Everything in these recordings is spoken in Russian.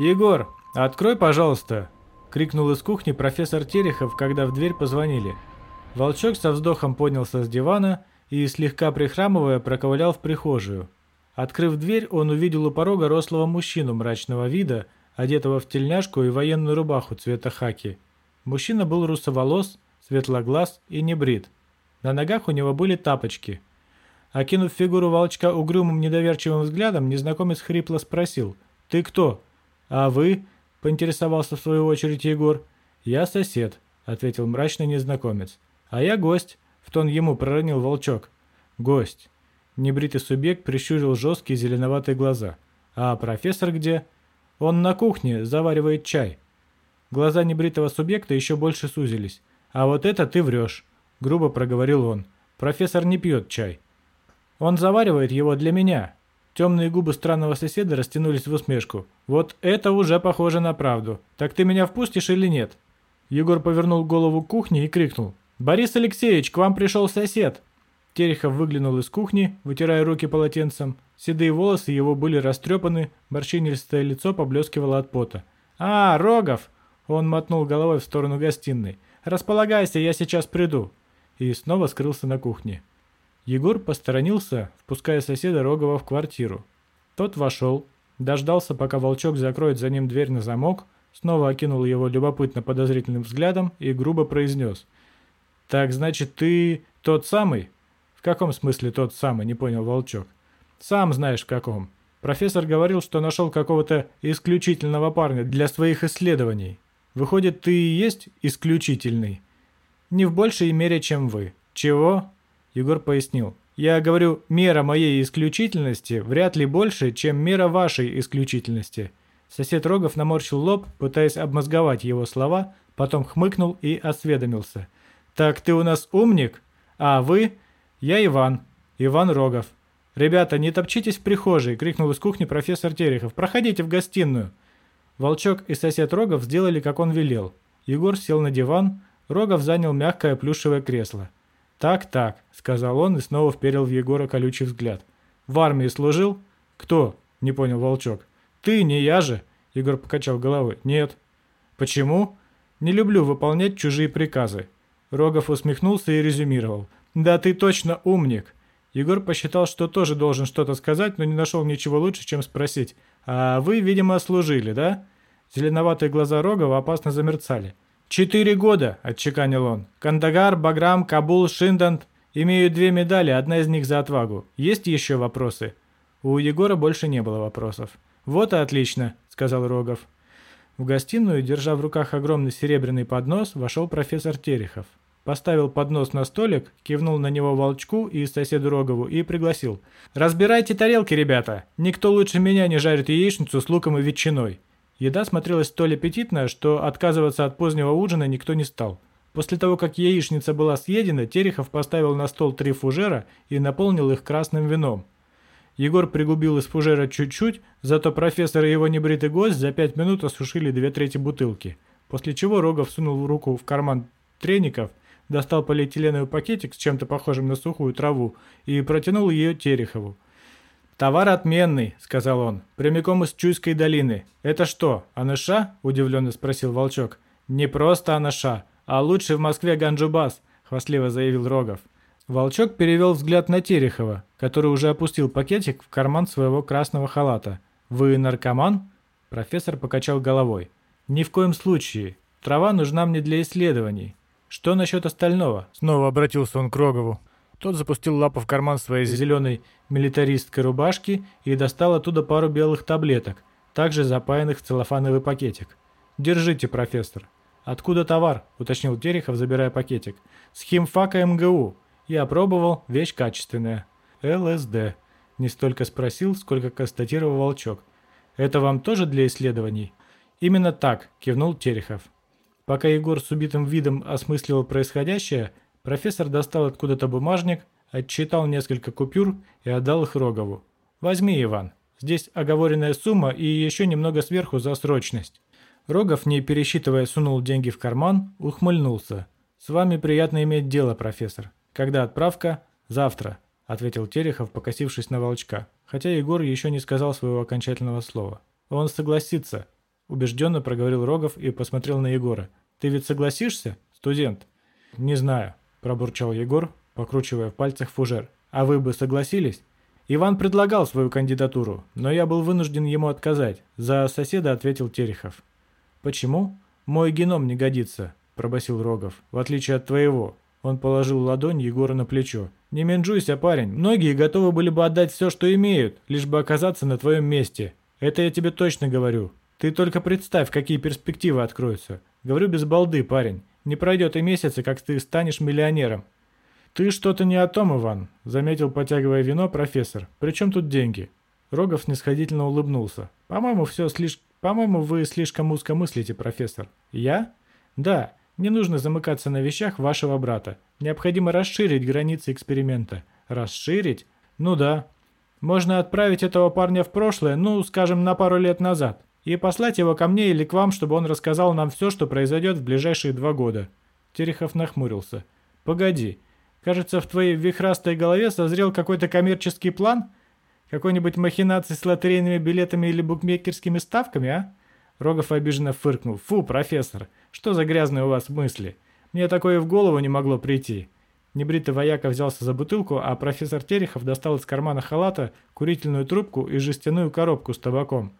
«Егор, открой, пожалуйста!» — крикнул из кухни профессор Терехов, когда в дверь позвонили. Волчок со вздохом поднялся с дивана и, слегка прихрамывая, проковылял в прихожую. Открыв дверь, он увидел у порога рослого мужчину мрачного вида, одетого в тельняшку и военную рубаху цвета хаки. Мужчина был русоволос, светлоглаз и небрит. На ногах у него были тапочки. Окинув фигуру волчка угрюмым недоверчивым взглядом, незнакомец хрипло спросил «Ты кто?» «А вы?» – поинтересовался в свою очередь Егор. «Я сосед», – ответил мрачный незнакомец. «А я гость», – в тон ему проронил волчок. «Гость». Небритый субъект прищурил жесткие зеленоватые глаза. «А профессор где?» «Он на кухне, заваривает чай». Глаза небритого субъекта еще больше сузились. «А вот это ты врешь», – грубо проговорил он. «Профессор не пьет чай». «Он заваривает его для меня». Темные губы странного соседа растянулись в усмешку. «Вот это уже похоже на правду. Так ты меня впустишь или нет?» Егор повернул голову к кухне и крикнул. «Борис Алексеевич, к вам пришел сосед!» Терехов выглянул из кухни, вытирая руки полотенцем. Седые волосы его были растрепаны, морщинистое лицо поблескивало от пота. «А, Рогов!» Он мотнул головой в сторону гостиной. «Располагайся, я сейчас приду!» И снова скрылся на кухне. Егор посторонился, впуская соседа Рогова в квартиру. Тот вошел, дождался, пока волчок закроет за ним дверь на замок, снова окинул его любопытно подозрительным взглядом и грубо произнес. «Так, значит, ты тот самый?» «В каком смысле тот самый?» – не понял Волчок. «Сам знаешь в каком. Профессор говорил, что нашел какого-то исключительного парня для своих исследований. Выходит, ты и есть исключительный?» «Не в большей мере, чем вы». «Чего?» Егор пояснил. «Я говорю, мера моей исключительности вряд ли больше, чем мера вашей исключительности». Сосед Рогов наморщил лоб, пытаясь обмозговать его слова, потом хмыкнул и осведомился. «Так ты у нас умник? А вы?» «Я Иван. Иван Рогов». «Ребята, не топчитесь в прихожей!» – крикнул из кухни профессор Терехов. «Проходите в гостиную!» Волчок и сосед Рогов сделали, как он велел. Егор сел на диван, Рогов занял мягкое плюшевое кресло. «Так-так», – сказал он и снова вперил в Егора колючий взгляд. «В армии служил?» «Кто?» – не понял Волчок. «Ты, не я же!» – Егор покачал головой. «Нет». «Почему?» «Не люблю выполнять чужие приказы». Рогов усмехнулся и резюмировал – «Да ты точно умник!» Егор посчитал, что тоже должен что-то сказать, но не нашел ничего лучше, чем спросить. «А вы, видимо, служили, да?» Зеленоватые глаза Рогова опасно замерцали. «Четыре года!» – отчеканил он. «Кандагар, Баграм, Кабул, Шиндант. Имею две медали, одна из них за отвагу. Есть еще вопросы?» У Егора больше не было вопросов. «Вот и отлично», – сказал Рогов. В гостиную, держа в руках огромный серебряный поднос, вошел профессор Терехов. Поставил поднос на столик, кивнул на него волчку и соседу Рогову и пригласил. «Разбирайте тарелки, ребята! Никто лучше меня не жарит яичницу с луком и ветчиной!» Еда смотрелась столь аппетитно, что отказываться от позднего ужина никто не стал. После того, как яичница была съедена, Терехов поставил на стол три фужера и наполнил их красным вином. Егор пригубил из фужера чуть-чуть, зато профессор и его небритый гость за пять минут осушили две трети бутылки. После чего Рогов сунул руку в карман треников достал полиэтиленовый пакетик с чем-то похожим на сухую траву и протянул ее Терехову. «Товар отменный», — сказал он, — «прямиком из Чуйской долины. Это что, аныша?» — удивленно спросил Волчок. «Не просто аныша, а лучший в Москве ганджубас», — хвастливо заявил Рогов. Волчок перевел взгляд на Терехова, который уже опустил пакетик в карман своего красного халата. «Вы наркоман?» Профессор покачал головой. «Ни в коем случае. Трава нужна мне для исследований. «Что насчет остального?» Снова обратился он к Рогову. Тот запустил лапу в карман своей зеленой милитаристской рубашки и достал оттуда пару белых таблеток, также запаянных в целлофановый пакетик. «Держите, профессор». «Откуда товар?» – уточнил Терехов, забирая пакетик. «С химфака МГУ. Я пробовал, вещь качественная». «ЛСД», – не столько спросил, сколько констатировал Волчок. «Это вам тоже для исследований?» «Именно так», – кивнул Терехов. Пока Егор с убитым видом осмысливал происходящее, профессор достал откуда-то бумажник, отчитал несколько купюр и отдал их Рогову. «Возьми, Иван. Здесь оговоренная сумма и еще немного сверху за срочность». Рогов, не пересчитывая, сунул деньги в карман, ухмыльнулся. «С вами приятно иметь дело, профессор. Когда отправка?» «Завтра», — ответил Терехов, покосившись на волчка, хотя Егор еще не сказал своего окончательного слова. «Он согласится», убежденно проговорил Рогов и посмотрел на Егора. «Ты ведь согласишься, студент?» «Не знаю», – пробурчал Егор, покручивая в пальцах фужер. «А вы бы согласились?» Иван предлагал свою кандидатуру, но я был вынужден ему отказать. За соседа ответил Терехов. «Почему?» «Мой геном не годится», – пробасил Рогов, – «в отличие от твоего». Он положил ладонь Егора на плечо. «Не менжуйся, парень. Многие готовы были бы отдать все, что имеют, лишь бы оказаться на твоем месте. Это я тебе точно говорю. Ты только представь, какие перспективы откроются. Говорю без балды, парень. Не пройдет и месяца, как ты станешь миллионером. «Ты что-то не о том, Иван», — заметил, потягивая вино, профессор. «При чем тут деньги?» Рогов снисходительно улыбнулся. «По-моему, все слишком... По-моему, вы слишком узко мыслите, профессор». «Я?» «Да. Не нужно замыкаться на вещах вашего брата. Необходимо расширить границы эксперимента». «Расширить?» «Ну да. Можно отправить этого парня в прошлое, ну, скажем, на пару лет назад, и послать его ко мне или к вам, чтобы он рассказал нам все, что произойдет в ближайшие два года». Терехов нахмурился. «Погоди». Кажется, в твоей вихрастой голове созрел какой-то коммерческий план? Какой-нибудь махинации с лотерейными билетами или букмекерскими ставками, а?» Рогов обиженно фыркнул. «Фу, профессор, что за грязные у вас мысли? Мне такое в голову не могло прийти». Небритый вояка взялся за бутылку, а профессор Терехов достал из кармана халата курительную трубку и жестяную коробку с табаком.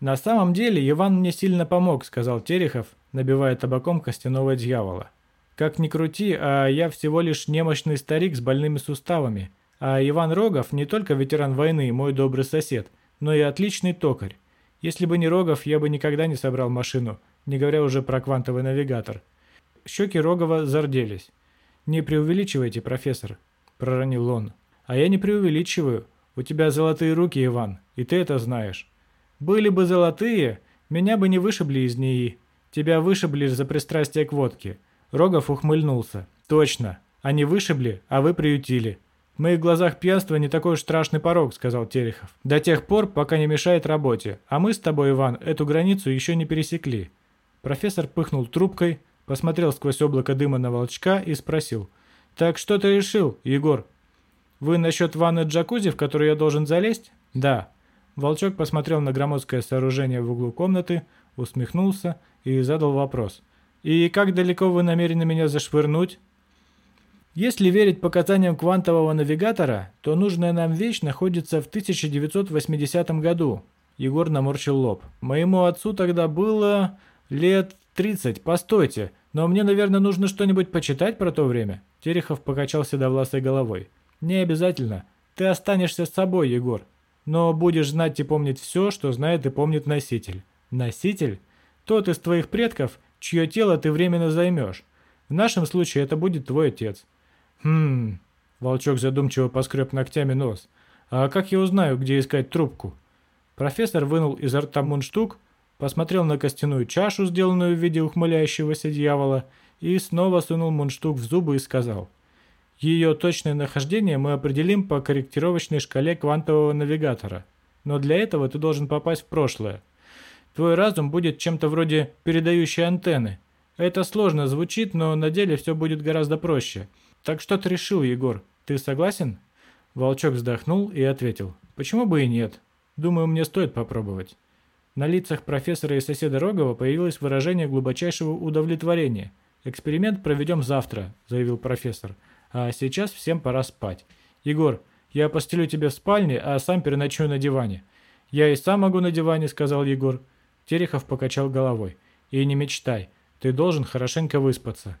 «На самом деле Иван мне сильно помог», — сказал Терехов, набивая табаком костяного дьявола. Как ни крути, а я всего лишь немощный старик с больными суставами. А Иван Рогов не только ветеран войны и мой добрый сосед, но и отличный токарь. Если бы не Рогов, я бы никогда не собрал машину, не говоря уже про квантовый навигатор. Щеки Рогова зарделись. «Не преувеличивайте, профессор», – проронил он. «А я не преувеличиваю. У тебя золотые руки, Иван, и ты это знаешь. Были бы золотые, меня бы не вышибли из НИИ. Тебя вышибли за пристрастие к водке. Рогов ухмыльнулся. «Точно. Они вышибли, а вы приютили. В моих глазах пьянство не такой уж страшный порог», — сказал Терехов. «До тех пор, пока не мешает работе. А мы с тобой, Иван, эту границу еще не пересекли». Профессор пыхнул трубкой, посмотрел сквозь облако дыма на волчка и спросил. «Так что ты решил, Егор? Вы насчет ванны джакузи, в которую я должен залезть?» «Да». Волчок посмотрел на громоздкое сооружение в углу комнаты, усмехнулся и задал вопрос. И как далеко вы намерены меня зашвырнуть? Если верить показаниям квантового навигатора, то нужная нам вещь находится в 1980 году. Егор наморщил лоб. Моему отцу тогда было лет 30. Постойте, но мне, наверное, нужно что-нибудь почитать про то время. Терехов покачал седовласой головой. Не обязательно. Ты останешься с собой, Егор. Но будешь знать и помнить все, что знает и помнит носитель. Носитель? Тот из твоих предков, чье тело ты временно займешь. В нашем случае это будет твой отец». «Хм...» Волчок задумчиво поскреб ногтями нос. «А как я узнаю, где искать трубку?» Профессор вынул изо рта мундштук, посмотрел на костяную чашу, сделанную в виде ухмыляющегося дьявола, и снова сунул мундштук в зубы и сказал. «Ее точное нахождение мы определим по корректировочной шкале квантового навигатора. Но для этого ты должен попасть в прошлое. Твой разум будет чем-то вроде передающей антенны. Это сложно звучит, но на деле все будет гораздо проще. Так что ты решил, Егор? Ты согласен?» Волчок вздохнул и ответил. «Почему бы и нет? Думаю, мне стоит попробовать». На лицах профессора и соседа Рогова появилось выражение глубочайшего удовлетворения. «Эксперимент проведем завтра», – заявил профессор. «А сейчас всем пора спать. Егор, я постелю тебе в спальне, а сам переночую на диване». «Я и сам могу на диване», – сказал Егор. Терехов покачал головой. «И не мечтай, ты должен хорошенько выспаться.